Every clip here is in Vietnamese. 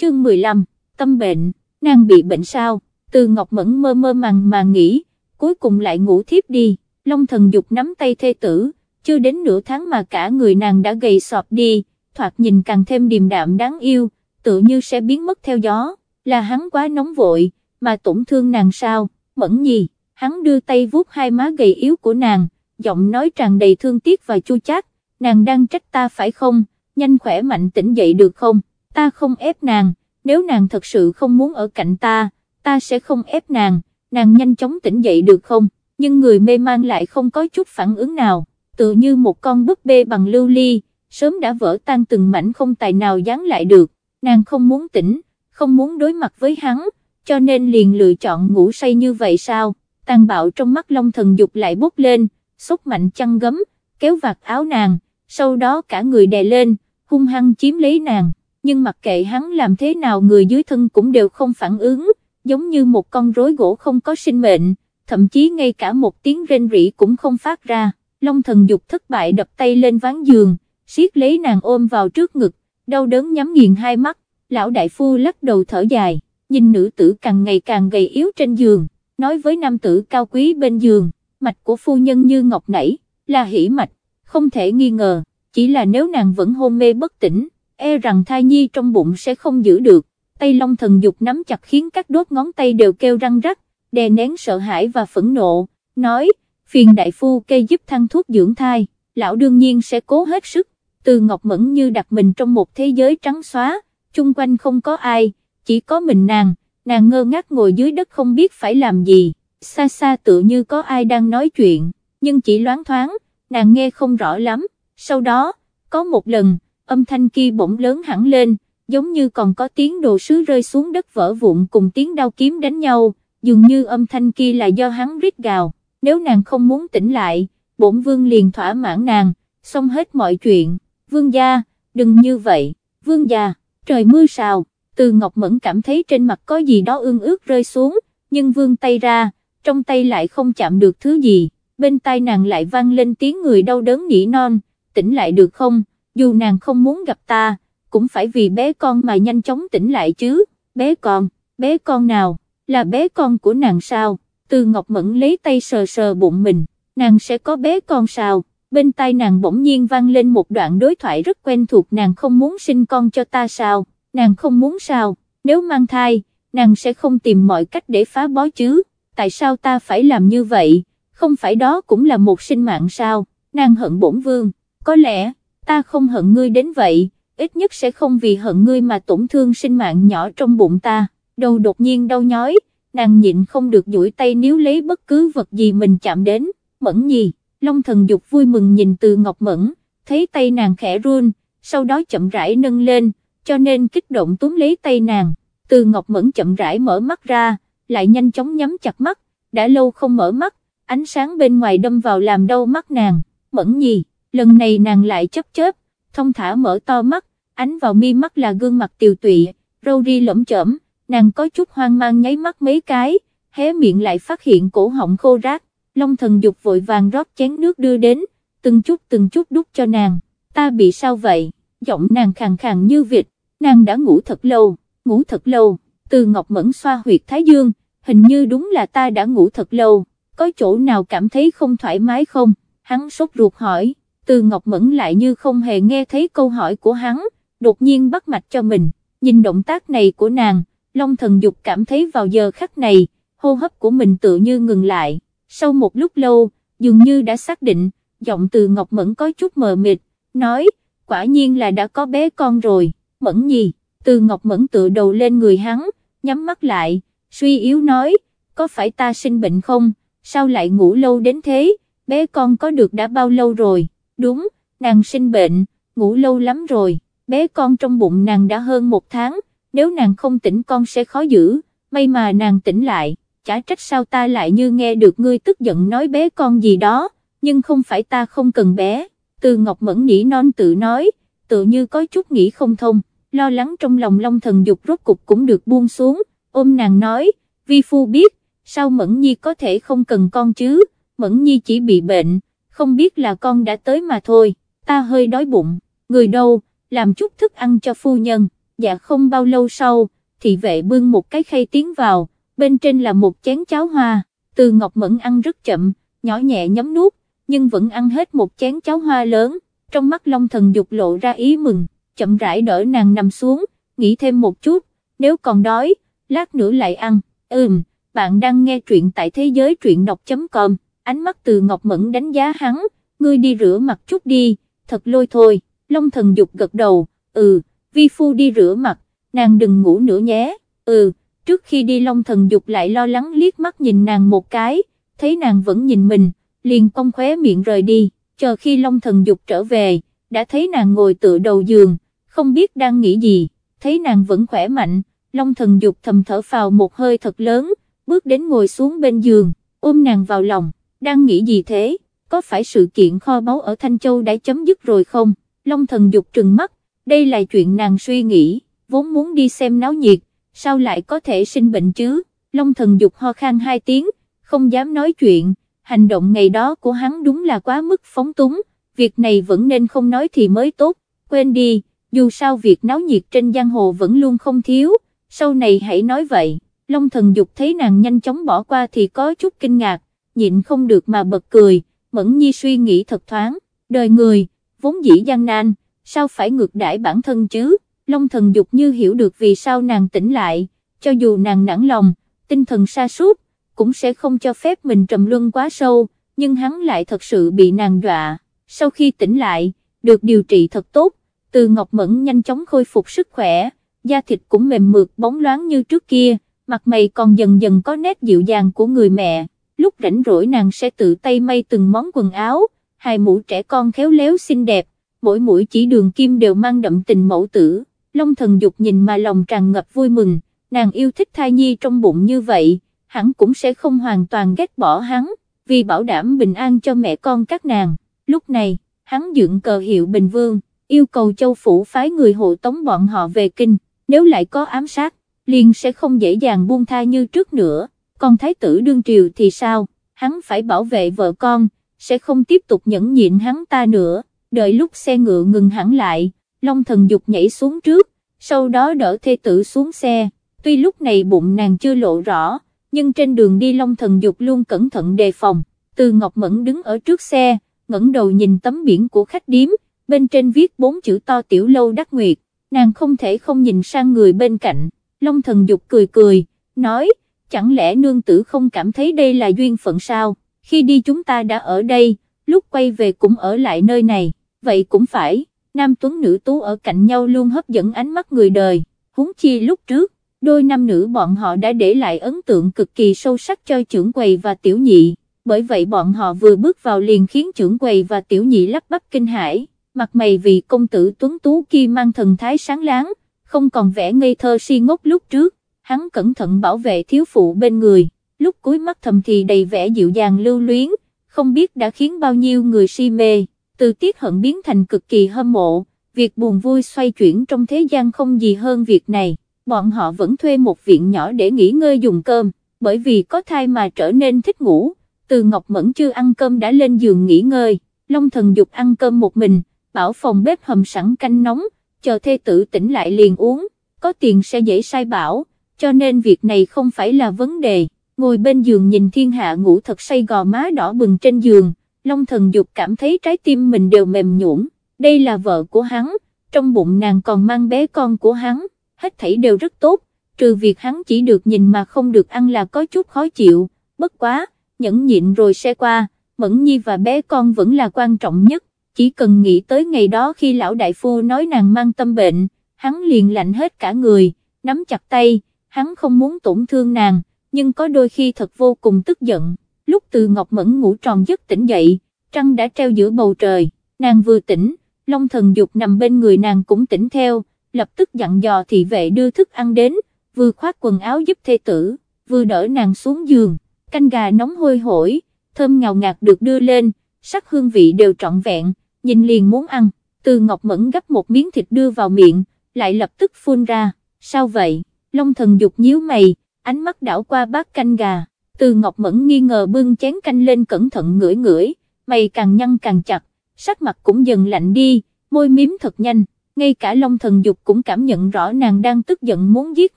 chương 15, tâm bệnh, nàng bị bệnh sao, từ Ngọc Mẫn mơ mơ màng mà nghĩ, cuối cùng lại ngủ thiếp đi, Long thần dục nắm tay thê tử, chưa đến nửa tháng mà cả người nàng đã gầy sọt đi, thoạt nhìn càng thêm điềm đạm đáng yêu, tự như sẽ biến mất theo gió, là hắn quá nóng vội, mà tổn thương nàng sao, mẫn nhi, hắn đưa tay vuốt hai má gầy yếu của nàng, giọng nói tràn đầy thương tiếc và chua chát, nàng đang trách ta phải không, nhanh khỏe mạnh tỉnh dậy được không, ta không ép nàng, nếu nàng thật sự không muốn ở cạnh ta, ta sẽ không ép nàng, nàng nhanh chóng tỉnh dậy được không, nhưng người mê man lại không có chút phản ứng nào, tự như một con búp bê bằng lưu ly, sớm đã vỡ tan từng mảnh không tài nào dán lại được, nàng không muốn tỉnh, không muốn đối mặt với hắn, cho nên liền lựa chọn ngủ say như vậy sao, tàn bạo trong mắt long thần dục lại bốc lên, xúc mạnh chăn gấm, kéo vạt áo nàng, sau đó cả người đè lên, hung hăng chiếm lấy nàng, nhưng mặc kệ hắn làm thế nào người dưới thân cũng đều không phản ứng, giống như một con rối gỗ không có sinh mệnh, thậm chí ngay cả một tiếng rên rỉ cũng không phát ra, long thần dục thất bại đập tay lên ván giường, siết lấy nàng ôm vào trước ngực, đau đớn nhắm nghiền hai mắt, lão đại phu lắc đầu thở dài, nhìn nữ tử càng ngày càng gầy yếu trên giường, nói với nam tử cao quý bên giường, mạch của phu nhân như ngọc nảy, là hỉ mạch, không thể nghi ngờ, chỉ là nếu nàng vẫn hôn mê bất tỉnh, e rằng thai nhi trong bụng sẽ không giữ được, tay long thần dục nắm chặt khiến các đốt ngón tay đều kêu răng rắc, đè nén sợ hãi và phẫn nộ, nói, phiền đại phu kê giúp thăng thuốc dưỡng thai, lão đương nhiên sẽ cố hết sức, từ Ngọc Mẫn như đặt mình trong một thế giới trắng xóa, chung quanh không có ai, chỉ có mình nàng, nàng ngơ ngác ngồi dưới đất không biết phải làm gì, xa xa tự như có ai đang nói chuyện, nhưng chỉ loáng thoáng, nàng nghe không rõ lắm, sau đó, có một lần, âm thanh kia bỗng lớn hẳn lên, giống như còn có tiếng đồ sứ rơi xuống đất vỡ vụn cùng tiếng đao kiếm đánh nhau, dường như âm thanh kia là do hắn rít gào, nếu nàng không muốn tỉnh lại, bổn vương liền thỏa mãn nàng, xong hết mọi chuyện, vương gia, đừng như vậy, vương gia, trời mưa sao? từ Ngọc Mẫn cảm thấy trên mặt có gì đó ương ướt rơi xuống, nhưng vương tay ra, trong tay lại không chạm được thứ gì, bên tai nàng lại vang lên tiếng người đau đớn nỉ non, tỉnh lại được không, dù nàng không muốn gặp ta, cũng phải vì bé con mà nhanh chóng tỉnh lại chứ, bé con, bé con nào, là bé con của nàng sao, từ Ngọc Mẫn lấy tay sờ sờ bụng mình, nàng sẽ có bé con sao, bên tai nàng bỗng nhiên vang lên một đoạn đối thoại rất quen thuộc nàng không muốn sinh con cho ta sao, nàng không muốn sao, nếu mang thai, nàng sẽ không tìm mọi cách để phá bó chứ, tại sao ta phải làm như vậy, không phải đó cũng là một sinh mạng sao, nàng hận bổn vương, có lẽ, ta không hận ngươi đến vậy, ít nhất sẽ không vì hận ngươi mà tổn thương sinh mạng nhỏ trong bụng ta, đầu đột nhiên đau nhói, nàng nhịn không được duỗi tay níu lấy bất cứ vật gì mình chạm đến, mẫn nhi, Long thần dục vui mừng nhìn từ Ngọc Mẫn, thấy tay nàng khẽ run, sau đó chậm rãi nâng lên, cho nên kích động túm lấy tay nàng, từ Ngọc Mẫn chậm rãi mở mắt ra, lại nhanh chóng nhắm chặt mắt, đã lâu không mở mắt, ánh sáng bên ngoài đâm vào làm đau mắt nàng, Mẫn nhi, lần này nàng lại chấp chớp, thông thả mở to mắt, ánh vào mi mắt là gương mặt tiều tụy, râu ri lẫm chởm, nàng có chút hoang mang nháy mắt mấy cái, hé miệng lại phát hiện cổ họng khô rác, Long thần dục vội vàng rót chén nước đưa đến, từng chút từng chút đút cho nàng, ta bị sao vậy, giọng nàng khàn khàn như vịt, nàng đã ngủ thật lâu, ngủ thật lâu, từ Ngọc Mẫn xoa huyệt Thái Dương, hình như đúng là ta đã ngủ thật lâu, có chỗ nào cảm thấy không thoải mái không, hắn sốt ruột hỏi, từ Ngọc Mẫn lại như không hề nghe thấy câu hỏi của hắn, đột nhiên bắt mạch cho mình, nhìn động tác này của nàng, Long thần dục cảm thấy vào giờ khắc này, hô hấp của mình tự như ngừng lại, sau một lúc lâu, dường như đã xác định, giọng từ Ngọc Mẫn có chút mờ mịt, nói, quả nhiên là đã có bé con rồi, Mẫn nhi, từ Ngọc Mẫn tự đầu lên người hắn, nhắm mắt lại, suy yếu nói, có phải ta sinh bệnh không, sao lại ngủ lâu đến thế, bé con có được đã bao lâu rồi, đúng, nàng sinh bệnh, ngủ lâu lắm rồi, bé con trong bụng nàng đã hơn một tháng, nếu nàng không tỉnh con sẽ khó giữ, may mà nàng tỉnh lại, chả trách sao ta lại như nghe được ngươi tức giận nói bé con gì đó, nhưng không phải ta không cần bé, từ Ngọc Mẫn nỉ non tự nói, tự như có chút nghĩ không thông, lo lắng trong lòng long thần dục rốt cục cũng được buông xuống, ôm nàng nói, vi phu biết, sao Mẫn Nhi có thể không cần con chứ, Mẫn Nhi chỉ bị bệnh, không biết là con đã tới mà thôi, ta hơi đói bụng, người đâu, làm chút thức ăn cho phu nhân. Dạ không bao lâu sau, thị vệ bưng một cái khay tiến vào, bên trên là một chén cháo hoa, từ Ngọc Mẫn ăn rất chậm, nhỏ nhẹ nhấm nuốt, nhưng vẫn ăn hết một chén cháo hoa lớn, trong mắt Long Thần Dục lộ ra ý mừng, chậm rãi đỡ nàng nằm xuống, nghĩ thêm một chút, nếu còn đói, lát nữa lại ăn, ừm, bạn đang nghe truyện tại thế giới truyện đọc.com, ánh mắt từ Ngọc Mẫn đánh giá hắn, ngươi đi rửa mặt chút đi, thật lôi thôi, Long Thần Dục gật đầu, ừ, vi phu đi rửa mặt, nàng đừng ngủ nữa nhé, ừ, trước khi đi Long Thần Dục lại lo lắng liếc mắt nhìn nàng một cái, thấy nàng vẫn nhìn mình, liền cong khóe miệng rời đi, chờ khi Long Thần Dục trở về, đã thấy nàng ngồi tựa đầu giường, không biết đang nghĩ gì, thấy nàng vẫn khỏe mạnh, Long Thần Dục thầm thở phào một hơi thật lớn, bước đến ngồi xuống bên giường, ôm nàng vào lòng, đang nghĩ gì thế, có phải sự kiện kho báu ở Thanh Châu đã chấm dứt rồi không, Long Thần Dục trừng mắt, đây là chuyện nàng suy nghĩ, vốn muốn đi xem náo nhiệt, sao lại có thể sinh bệnh chứ, Long Thần Dục ho khan hai tiếng, không dám nói chuyện, hành động ngày đó của hắn đúng là quá mức phóng túng, việc này vẫn nên không nói thì mới tốt, quên đi, dù sao việc náo nhiệt trên giang hồ vẫn luôn không thiếu, sau này hãy nói vậy, Long thần dục thấy nàng nhanh chóng bỏ qua thì có chút kinh ngạc, nhịn không được mà bật cười, mẫn nhi suy nghĩ thật thoáng, đời người, vốn dĩ gian nan, sao phải ngược đãi bản thân chứ, Long thần dục như hiểu được vì sao nàng tỉnh lại, cho dù nàng nản lòng, tinh thần sa sút cũng sẽ không cho phép mình trầm luân quá sâu, nhưng hắn lại thật sự bị nàng dọa, sau khi tỉnh lại, được điều trị thật tốt, từ Ngọc Mẫn nhanh chóng khôi phục sức khỏe, da thịt cũng mềm mượt bóng loáng như trước kia, mặt mày còn dần dần có nét dịu dàng của người mẹ, lúc rảnh rỗi nàng sẽ tự tay may từng món quần áo, hai mũ trẻ con khéo léo xinh đẹp, mỗi mũi chỉ đường kim đều mang đậm tình mẫu tử, Long thần dục nhìn mà lòng tràn ngập vui mừng, nàng yêu thích thai nhi trong bụng như vậy hắn cũng sẽ không hoàn toàn ghét bỏ hắn, vì bảo đảm bình an cho mẹ con các nàng. Lúc này, hắn dựng cờ hiệu Bình Vương, yêu cầu châu phủ phái người hộ tống bọn họ về kinh, nếu lại có ám sát, liền sẽ không dễ dàng buông tha như trước nữa, còn thái tử đương triều thì sao, hắn phải bảo vệ vợ con, sẽ không tiếp tục nhẫn nhịn hắn ta nữa, đợi lúc xe ngựa ngừng hẳn lại, Long thần dục nhảy xuống trước, sau đó đỡ thê tử xuống xe, tuy lúc này bụng nàng chưa lộ rõ, nhưng trên đường đi Long Thần Dục luôn cẩn thận đề phòng, từ Ngọc Mẫn đứng ở trước xe, ngẩng đầu nhìn tấm biển của khách điếm, bên trên viết bốn chữ to tiểu lâu đắc nguyệt, nàng không thể không nhìn sang người bên cạnh, Long Thần Dục cười cười, nói, chẳng lẽ nương tử không cảm thấy đây là duyên phận sao, khi đi chúng ta đã ở đây, lúc quay về cũng ở lại nơi này, vậy cũng phải, nam tuấn nữ tú ở cạnh nhau luôn hấp dẫn ánh mắt người đời, huống chi lúc trước đôi nam nữ bọn họ đã để lại ấn tượng cực kỳ sâu sắc cho trưởng quầy và tiểu nhị, bởi vậy bọn họ vừa bước vào liền khiến trưởng quầy và tiểu nhị lắp bắp kinh hãi, mặt mày vì công tử tuấn tú kia mang thần thái sáng láng, không còn vẻ ngây thơ si ngốc lúc trước, hắn cẩn thận bảo vệ thiếu phụ bên người, lúc cuối mắt thầm thì đầy vẻ dịu dàng lưu luyến, không biết đã khiến bao nhiêu người si mê, từ tiết hận biến thành cực kỳ hâm mộ, việc buồn vui xoay chuyển trong thế gian không gì hơn việc này bọn họ vẫn thuê một viện nhỏ để nghỉ ngơi dùng cơm, bởi vì có thai mà trở nên thích ngủ, từ Ngọc Mẫn chưa ăn cơm đã lên giường nghỉ ngơi, Long Thần Dục ăn cơm một mình, bảo phòng bếp hầm sẵn canh nóng, chờ thê tử tỉnh lại liền uống, có tiền sẽ dễ sai bảo, cho nên việc này không phải là vấn đề, ngồi bên giường nhìn thiên hạ ngủ thật say gò má đỏ bừng trên giường, Long Thần Dục cảm thấy trái tim mình đều mềm nhũn, đây là vợ của hắn, trong bụng nàng còn mang bé con của hắn hết thảy đều rất tốt, trừ việc hắn chỉ được nhìn mà không được ăn là có chút khó chịu, bất quá, nhẫn nhịn rồi sẽ qua, Mẫn Nhi và bé con vẫn là quan trọng nhất, chỉ cần nghĩ tới ngày đó khi lão đại phu nói nàng mang tâm bệnh, hắn liền lạnh hết cả người, nắm chặt tay, hắn không muốn tổn thương nàng, nhưng có đôi khi thật vô cùng tức giận, lúc từ Ngọc Mẫn ngủ tròn giấc tỉnh dậy, trăng đã treo giữa bầu trời, nàng vừa tỉnh, Long thần dục nằm bên người nàng cũng tỉnh theo, lập tức dặn dò thị vệ đưa thức ăn đến, vừa khoác quần áo giúp thê tử, vừa đỡ nàng xuống giường, canh gà nóng hôi hổi, thơm ngào ngạt được đưa lên, sắc hương vị đều trọn vẹn, nhìn liền muốn ăn, từ ngọc mẫn gấp một miếng thịt đưa vào miệng, lại lập tức phun ra, sao vậy, Long thần dục nhíu mày, ánh mắt đảo qua bát canh gà, từ ngọc mẫn nghi ngờ bưng chén canh lên cẩn thận ngửi ngửi, mày càng nhăn càng chặt, sắc mặt cũng dần lạnh đi, môi miếm thật nhanh ngay cả Long Thần Dục cũng cảm nhận rõ nàng đang tức giận muốn giết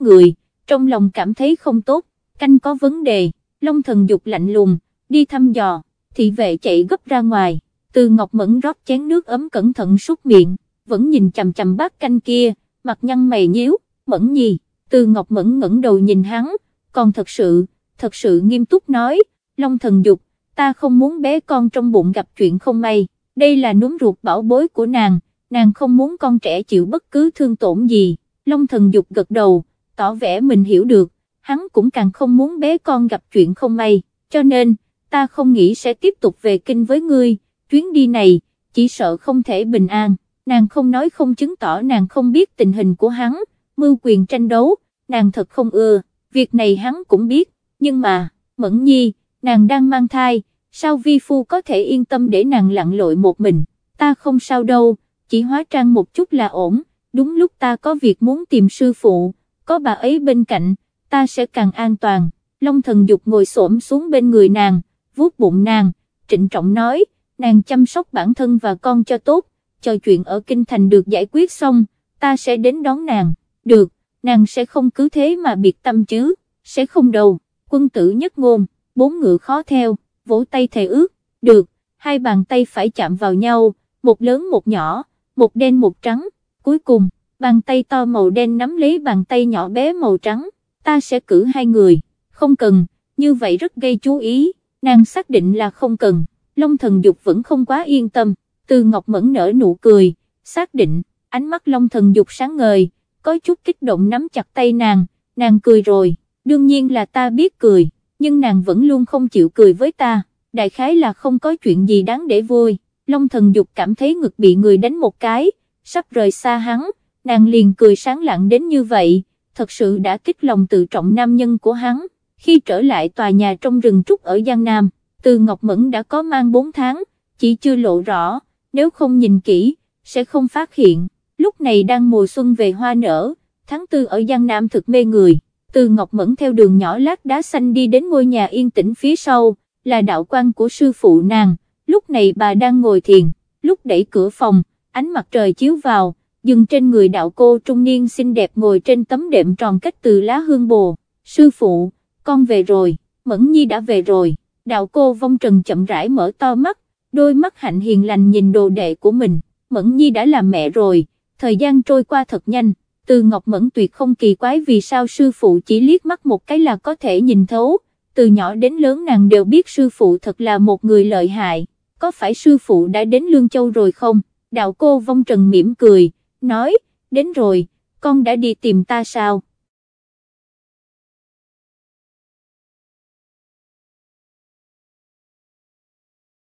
người, trong lòng cảm thấy không tốt, canh có vấn đề, Long Thần Dục lạnh lùng, đi thăm dò, thị vệ chạy gấp ra ngoài, từ Ngọc Mẫn rót chén nước ấm cẩn thận súc miệng, vẫn nhìn chầm chầm bát canh kia, mặt nhăn mày nhíu, Mẫn nhì từ Ngọc Mẫn ngẩng đầu nhìn hắn, còn thật sự, thật sự nghiêm túc nói, Long Thần Dục, ta không muốn bé con trong bụng gặp chuyện không may, đây là núm ruột bảo bối của nàng, nàng không muốn con trẻ chịu bất cứ thương tổn gì, Long Thần Dục gật đầu, tỏ vẻ mình hiểu được, hắn cũng càng không muốn bé con gặp chuyện không may, cho nên, ta không nghĩ sẽ tiếp tục về kinh với ngươi, chuyến đi này, chỉ sợ không thể bình an, nàng không nói không chứng tỏ nàng không biết tình hình của hắn, mưu quyền tranh đấu, nàng thật không ưa, việc này hắn cũng biết, nhưng mà, Mẫn Nhi, nàng đang mang thai, sao vi phu có thể yên tâm để nàng lặn lội một mình, ta không sao đâu, chỉ hóa trang một chút là ổn, đúng lúc ta có việc muốn tìm sư phụ, có bà ấy bên cạnh, ta sẽ càng an toàn, Long thần dục ngồi xổm xuống bên người nàng, vuốt bụng nàng, trịnh trọng nói, nàng chăm sóc bản thân và con cho tốt, chờ chuyện ở Kinh Thành được giải quyết xong, ta sẽ đến đón nàng, được, nàng sẽ không cứ thế mà biệt tâm chứ, sẽ không đâu, quân tử nhất ngôn, bốn ngựa khó theo, vỗ tay thề ước, được, hai bàn tay phải chạm vào nhau, một lớn một nhỏ, một đen một trắng, cuối cùng, bàn tay to màu đen nắm lấy bàn tay nhỏ bé màu trắng, ta sẽ cử hai người, không cần, như vậy rất gây chú ý, nàng xác định là không cần, Long thần dục vẫn không quá yên tâm, từ Ngọc Mẫn nở nụ cười, xác định, ánh mắt Long thần dục sáng ngời, có chút kích động nắm chặt tay nàng, nàng cười rồi, đương nhiên là ta biết cười, nhưng nàng vẫn luôn không chịu cười với ta, đại khái là không có chuyện gì đáng để vui, Long thần dục cảm thấy ngực bị người đánh một cái, sắp rời xa hắn, nàng liền cười sáng lặng đến như vậy, thật sự đã kích lòng tự trọng nam nhân của hắn, khi trở lại tòa nhà trong rừng trúc ở Giang Nam, từ Ngọc Mẫn đã có mang 4 tháng, chỉ chưa lộ rõ, nếu không nhìn kỹ, sẽ không phát hiện, lúc này đang mùa xuân về hoa nở, tháng tư ở Giang Nam thực mê người, từ Ngọc Mẫn theo đường nhỏ lát đá xanh đi đến ngôi nhà yên tĩnh phía sau, là đạo quan của sư phụ nàng, lúc này bà đang ngồi thiền, lúc đẩy cửa phòng, ánh mặt trời chiếu vào, dừng trên người đạo cô trung niên xinh đẹp ngồi trên tấm đệm tròn cách từ lá hương bồ, sư phụ, con về rồi, Mẫn Nhi đã về rồi, đạo cô vong trần chậm rãi mở to mắt, đôi mắt hạnh hiền lành nhìn đồ đệ của mình, Mẫn Nhi đã làm mẹ rồi, thời gian trôi qua thật nhanh, từ Ngọc Mẫn tuyệt không kỳ quái vì sao sư phụ chỉ liếc mắt một cái là có thể nhìn thấu, từ nhỏ đến lớn nàng đều biết sư phụ thật là một người lợi hại, có phải sư phụ đã đến Lương Châu rồi không, đạo cô vong trần mỉm cười, nói, đến rồi, con đã đi tìm ta sao?